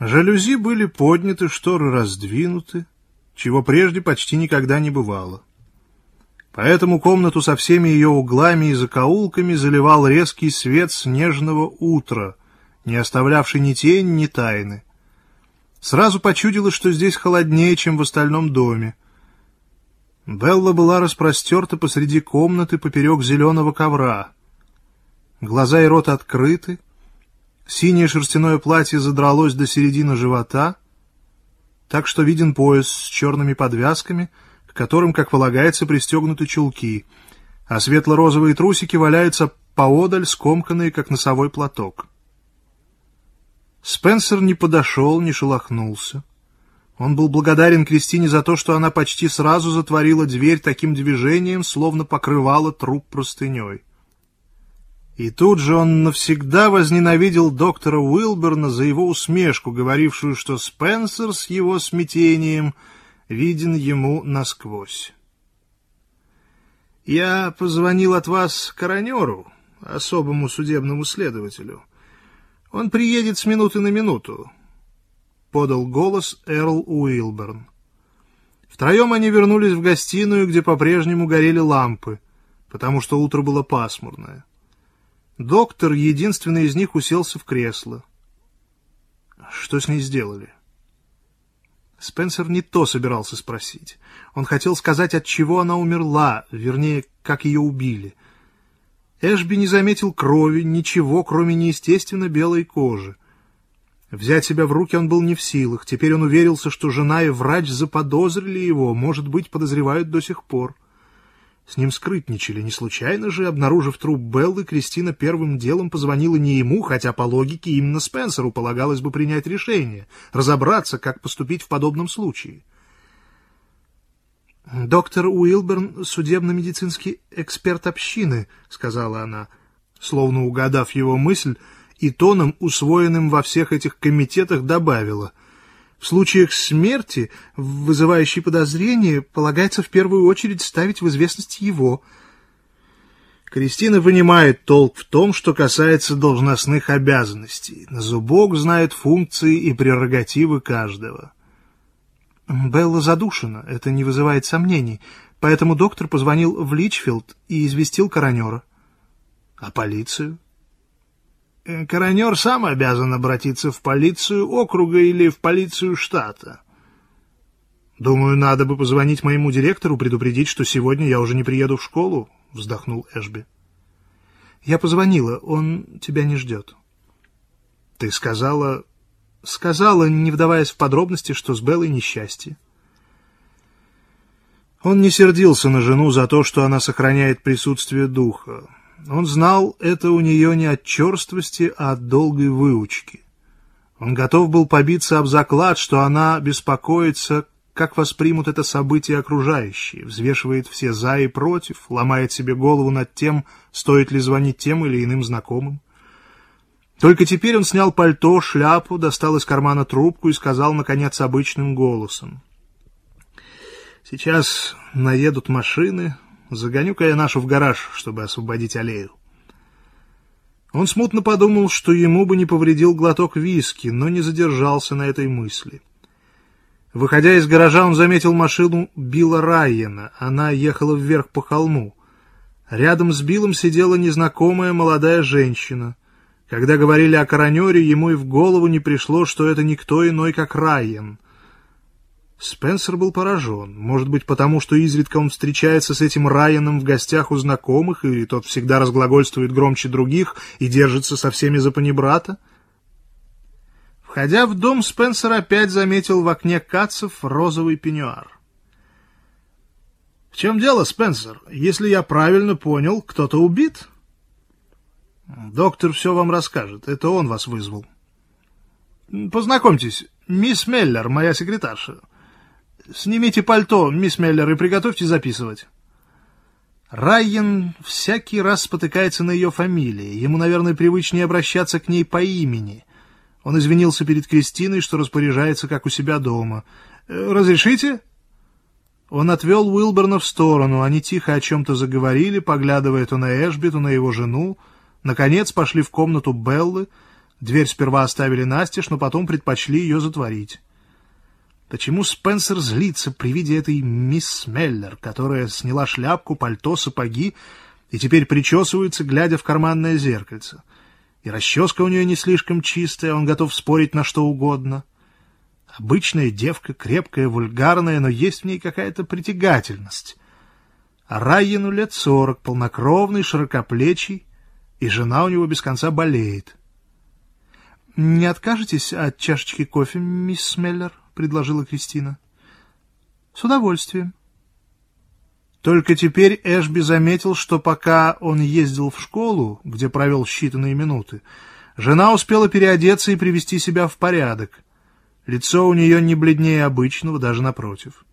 Жалюзи были подняты, шторы раздвинуты, чего прежде почти никогда не бывало. Поэтому комнату со всеми ее углами и закоулками заливал резкий свет снежного утра, не оставлявший ни тени, ни тайны. Сразу почудилось, что здесь холоднее, чем в остальном доме. Белла была распростерта посреди комнаты поперек зеленого ковра. Глаза и рот открыты, синее шерстяное платье задралось до середины живота, так что виден пояс с черными подвязками — к которым, как полагается, пристегнуты чулки, а светло-розовые трусики валяются поодаль, скомканные, как носовой платок. Спенсер не подошел, не шелохнулся. Он был благодарен Кристине за то, что она почти сразу затворила дверь таким движением, словно покрывала труп простыней. И тут же он навсегда возненавидел доктора Уилберна за его усмешку, говорившую, что Спенсер с его смятением — виден ему насквозь. «Я позвонил от вас коронеру, особому судебному следователю. Он приедет с минуты на минуту», — подал голос Эрл Уилберн. Втроем они вернулись в гостиную, где по-прежнему горели лампы, потому что утро было пасмурное. Доктор, единственный из них, уселся в кресло. Что с ней сделали? Спенсер не то собирался спросить. Он хотел сказать, от чего она умерла, вернее, как ее убили. Эшби не заметил крови, ничего, кроме неестественно белой кожи. Взять себя в руки он был не в силах. Теперь он уверился, что жена и врач заподозрили его, может быть, подозревают до сих пор. С ним скрытничали. Не случайно же, обнаружив труп Беллы, Кристина первым делом позвонила не ему, хотя по логике именно Спенсеру полагалось бы принять решение, разобраться, как поступить в подобном случае. «Доктор Уилберн — судебно-медицинский эксперт общины», — сказала она, словно угадав его мысль, и тоном, усвоенным во всех этих комитетах, добавила — в случаях смерти, вызывающей подозрения, полагается в первую очередь ставить в известность его. Кристина вынимает толк в том, что касается должностных обязанностей. На зубок знает функции и прерогативы каждого. Белла задушена, это не вызывает сомнений, поэтому доктор позвонил в Личфилд и известил коронера. А полицию? Коронер сам обязан обратиться в полицию округа или в полицию штата. Думаю, надо бы позвонить моему директору, предупредить, что сегодня я уже не приеду в школу, вздохнул Эшби. Я позвонила, он тебя не ждет. Ты сказала... Сказала, не вдаваясь в подробности, что с Беллой несчастье. Он не сердился на жену за то, что она сохраняет присутствие духа. Он знал это у нее не от черствости, а от долгой выучки. Он готов был побиться об заклад, что она беспокоится, как воспримут это событие окружающие, взвешивает все «за» и «против», ломает себе голову над тем, стоит ли звонить тем или иным знакомым. Только теперь он снял пальто, шляпу, достал из кармана трубку и сказал, наконец, обычным голосом. «Сейчас наедут машины, Загоню-ка я нашу в гараж, чтобы освободить аллею. Он смутно подумал, что ему бы не повредил глоток виски, но не задержался на этой мысли. Выходя из гаража, он заметил машину Билла Райена. Она ехала вверх по холму. Рядом с Биллом сидела незнакомая молодая женщина. Когда говорили о коронере, ему и в голову не пришло, что это никто иной, как Райен — Спенсер был поражен. Может быть, потому что изредка он встречается с этим Райаном в гостях у знакомых, и тот всегда разглагольствует громче других и держится со всеми за панибрата? Входя в дом, Спенсер опять заметил в окне Кацев розовый пеньюар. — В чем дело, Спенсер? Если я правильно понял, кто-то убит? — Доктор все вам расскажет. Это он вас вызвал. — Познакомьтесь, мисс Меллер, моя секретарша. Снимите пальто, мисс Меллер, и приготовьте записывать. Райен всякий раз спотыкается на ее фамилии. Ему, наверное, привычнее обращаться к ней по имени. Он извинился перед Кристиной, что распоряжается, как у себя дома. «Э, «Разрешите?» Он отвел Уилберна в сторону. Они тихо о чем-то заговорили, поглядывая то на Эшби, то на его жену. Наконец пошли в комнату Беллы, Дверь сперва оставили настежь, но потом предпочли ее затворить. Почему Спенсер злится при виде этой мисс Меллер, которая сняла шляпку, пальто, сапоги и теперь причесывается, глядя в карманное зеркальце? И расческа у нее не слишком чистая, он готов спорить на что угодно. Обычная девка, крепкая, вульгарная, но есть в ней какая-то притягательность. А Райену лет сорок, полнокровный, широкоплечий, и жена у него без конца болеет. — Не откажетесь от чашечки кофе, мисс Меллер? — предложила Кристина. — С удовольствием. Только теперь Эшби заметил, что пока он ездил в школу, где провел считанные минуты, жена успела переодеться и привести себя в порядок. Лицо у нее не бледнее обычного, даже напротив.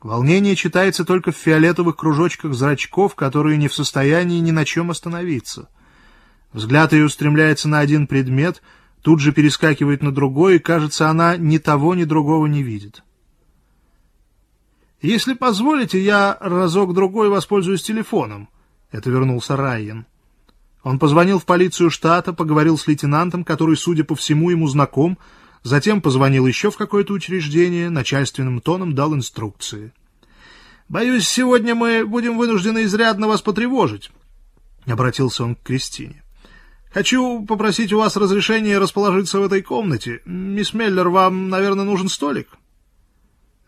Волнение читается только в фиолетовых кружочках зрачков, которые не в состоянии ни на чем остановиться. Взгляд ее устремляется на один предмет — тут же перескакивает на другой, и, кажется, она ни того, ни другого не видит. «Если позволите, я разок-другой воспользуюсь телефоном», — это вернулся Райен. Он позвонил в полицию штата, поговорил с лейтенантом, который, судя по всему, ему знаком, затем позвонил еще в какое-то учреждение, начальственным тоном дал инструкции. «Боюсь, сегодня мы будем вынуждены изрядно вас потревожить», — обратился он к Кристине. Хочу попросить у вас разрешения расположиться в этой комнате. Мисс Меллер, вам, наверное, нужен столик?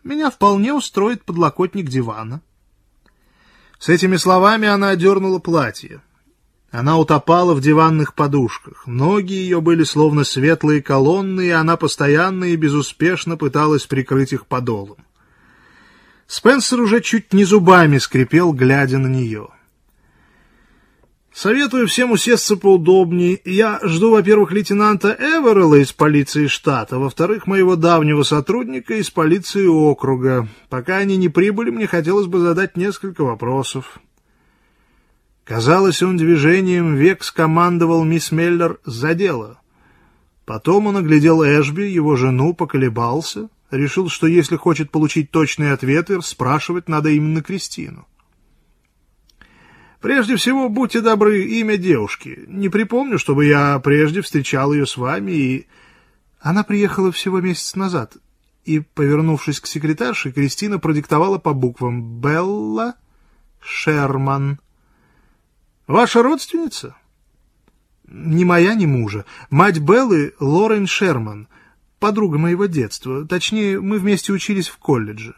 Меня вполне устроит подлокотник дивана. С этими словами она одернула платье. Она утопала в диванных подушках. Ноги ее были словно светлые колонны, и она постоянно и безуспешно пыталась прикрыть их подолом. Спенсер уже чуть не зубами скрипел, глядя на нее. — Советую всем усесться поудобнее. Я жду, во-первых, лейтенанта Эверелла из полиции штата, во-вторых, моего давнего сотрудника из полиции округа. Пока они не прибыли, мне хотелось бы задать несколько вопросов. Казалось, он движением век скомандовал мисс Меллер за дело. Потом он оглядел Эшби, его жену, поколебался, решил, что если хочет получить точные ответы, спрашивать надо именно Кристину. Прежде всего, будьте добры, имя девушки. Не припомню, чтобы я прежде встречал ее с вами, и... Она приехала всего месяц назад, и, повернувшись к секретарше, Кристина продиктовала по буквам «Белла Шерман». «Ваша родственница?» «Не моя, ни мужа. Мать Беллы — Лорен Шерман, подруга моего детства. Точнее, мы вместе учились в колледже.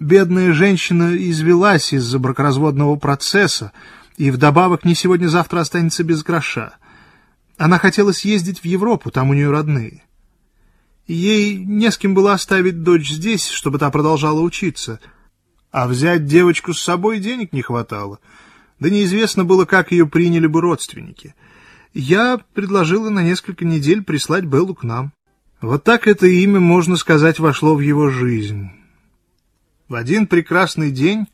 Бедная женщина извелась из-за бракоразводного процесса и вдобавок не сегодня-завтра останется без гроша. Она хотела съездить в Европу, там у нее родные. Ей не с кем было оставить дочь здесь, чтобы та продолжала учиться, а взять девочку с собой денег не хватало. Да неизвестно было, как ее приняли бы родственники. Я предложила на несколько недель прислать Беллу к нам. Вот так это имя, можно сказать, вошло в его жизнь. В один прекрасный день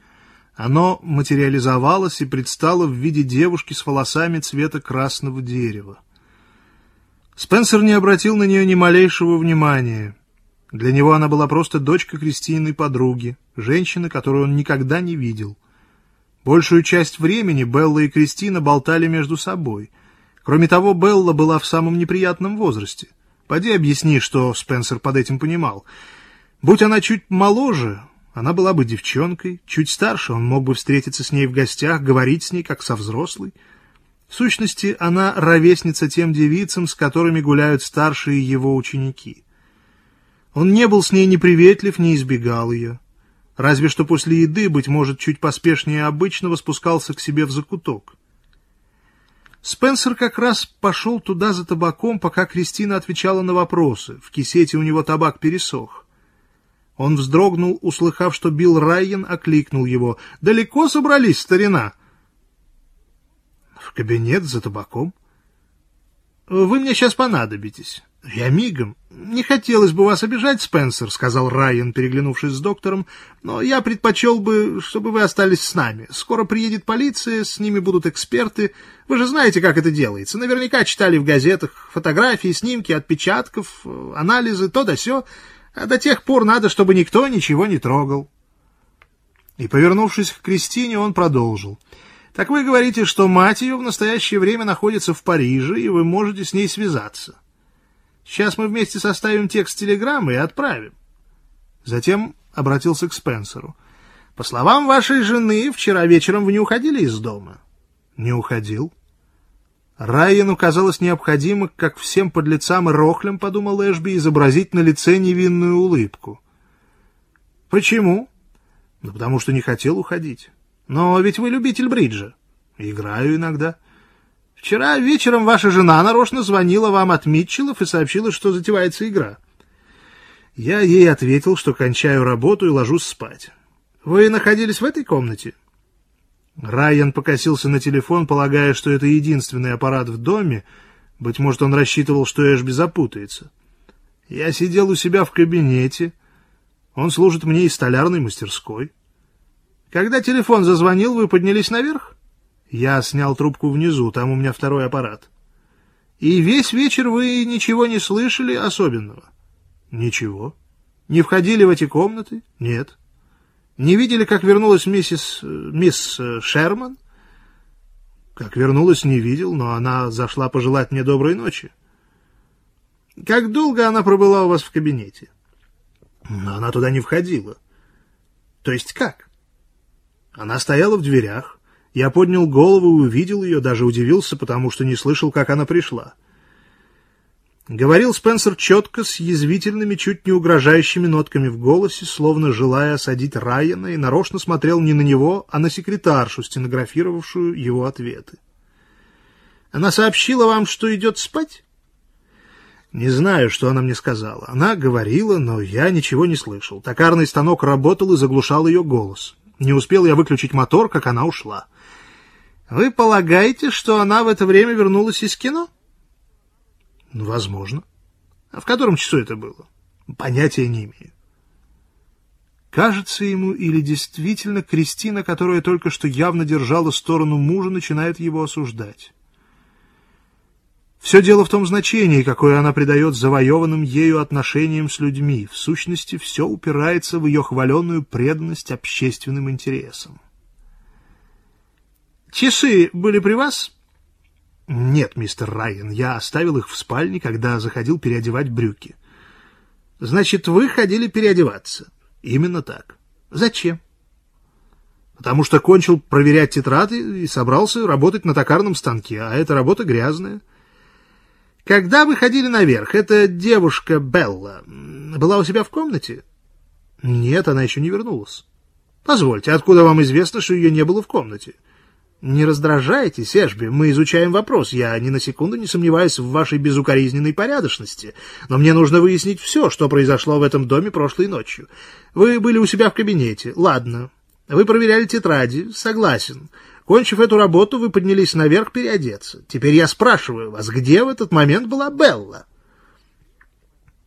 оно материализовалось и предстало в виде девушки с волосами цвета красного дерева. Спенсер не обратил на нее ни малейшего внимания. Для него она была просто дочка Кристиной подруги, женщины, которую он никогда не видел. Большую часть времени Белла и Кристина болтали между собой. Кроме того, Белла была в самом неприятном возрасте. Поди объясни, что Спенсер под этим понимал. Будь она чуть моложе, она была бы девчонкой, чуть старше, он мог бы встретиться с ней в гостях, говорить с ней, как со взрослой. В сущности, она ровесница тем девицам, с которыми гуляют старшие его ученики. Он не был с ней неприветлив, не избегал ее. Разве что после еды, быть может, чуть поспешнее обычного спускался к себе в закуток. Спенсер как раз пошел туда за табаком, пока Кристина отвечала на вопросы. В кисете у него табак пересох. Он вздрогнул, услыхав, что Билл Райен окликнул его. «Далеко собрались, старина?» «В кабинет за табаком». «Вы мне сейчас понадобитесь». «Я мигом. Не хотелось бы вас обижать, Спенсер», — сказал Райан, переглянувшись с доктором, «но я предпочел бы, чтобы вы остались с нами. Скоро приедет полиция, с ними будут эксперты. Вы же знаете, как это делается. Наверняка читали в газетах фотографии, снимки, отпечатков, анализы, то да сё. А до тех пор надо, чтобы никто ничего не трогал. И, повернувшись к Кристине, он продолжил. Так вы говорите, что мать ее в настоящее время находится в Париже, и вы можете с ней связаться. Сейчас мы вместе составим текст телеграммы и отправим. Затем обратился к Спенсеру. По словам вашей жены, вчера вечером вы не уходили из дома? Не уходил. Райану казалось необходимо, как всем подлецам и рохлям, подумал Эшби, изобразить на лице невинную улыбку. Почему? Ну, потому что не хотел уходить. Но ведь вы любитель бриджа. Играю иногда. Вчера вечером ваша жена нарочно звонила вам от Митчеллов и сообщила, что затевается игра. Я ей ответил, что кончаю работу и ложусь спать. Вы находились в этой комнате? Райан покосился на телефон, полагая, что это единственный аппарат в доме. Быть может, он рассчитывал, что Эшби запутается. Я сидел у себя в кабинете. Он служит мне и столярной мастерской. Когда телефон зазвонил, вы поднялись наверх? Я снял трубку внизу, там у меня второй аппарат. И весь вечер вы ничего не слышали особенного? Ничего. Не входили в эти комнаты? Нет. Не видели, как вернулась миссис... мисс Шерман? Как вернулась, не видел, но она зашла пожелать мне доброй ночи. Как долго она пробыла у вас в кабинете? Она туда не входила. То есть как? Она стояла в дверях. Я поднял голову и увидел ее, даже удивился, потому что не слышал, как она пришла. Говорил Спенсер четко, с язвительными, чуть не угрожающими нотками в голосе, словно желая осадить Райана, и нарочно смотрел не на него, а на секретаршу, стенографировавшую его ответы. «Она сообщила вам, что идет спать?» «Не знаю, что она мне сказала. Она говорила, но я ничего не слышал. Токарный станок работал и заглушал ее голос. Не успел я выключить мотор, как она ушла. Вы полагаете, что она в это время вернулась из кино? Ну, возможно. А в котором часу это было? Понятия не имею. Кажется ему, или действительно Кристина, которая только что явно держала сторону мужа, начинает его осуждать. Все дело в том значении, какое она придает завоеванным ею отношениям с людьми. В сущности, все упирается в ее хваленную преданность общественным интересам. «Часы были при вас?» «Нет, мистер Райан, я оставил их в спальне, когда заходил переодевать брюки». «Значит, вы ходили переодеваться?» «Именно так». «Зачем?» «Потому что кончил проверять тетради и собрался работать на токарном станке, а эта работа грязная». Когда вы ходили наверх, эта девушка Белла была у себя в комнате? Нет, она еще не вернулась. Позвольте, откуда вам известно, что ее не было в комнате? Не раздражайтесь, Эшби, мы изучаем вопрос. Я ни на секунду не сомневаюсь в вашей безукоризненной порядочности, но мне нужно выяснить все, что произошло в этом доме прошлой ночью. Вы были у себя в кабинете. Ладно. Вы проверяли тетради. Согласен. Кончив эту работу, вы поднялись наверх переодеться. Теперь я спрашиваю вас, где в этот момент была Белла?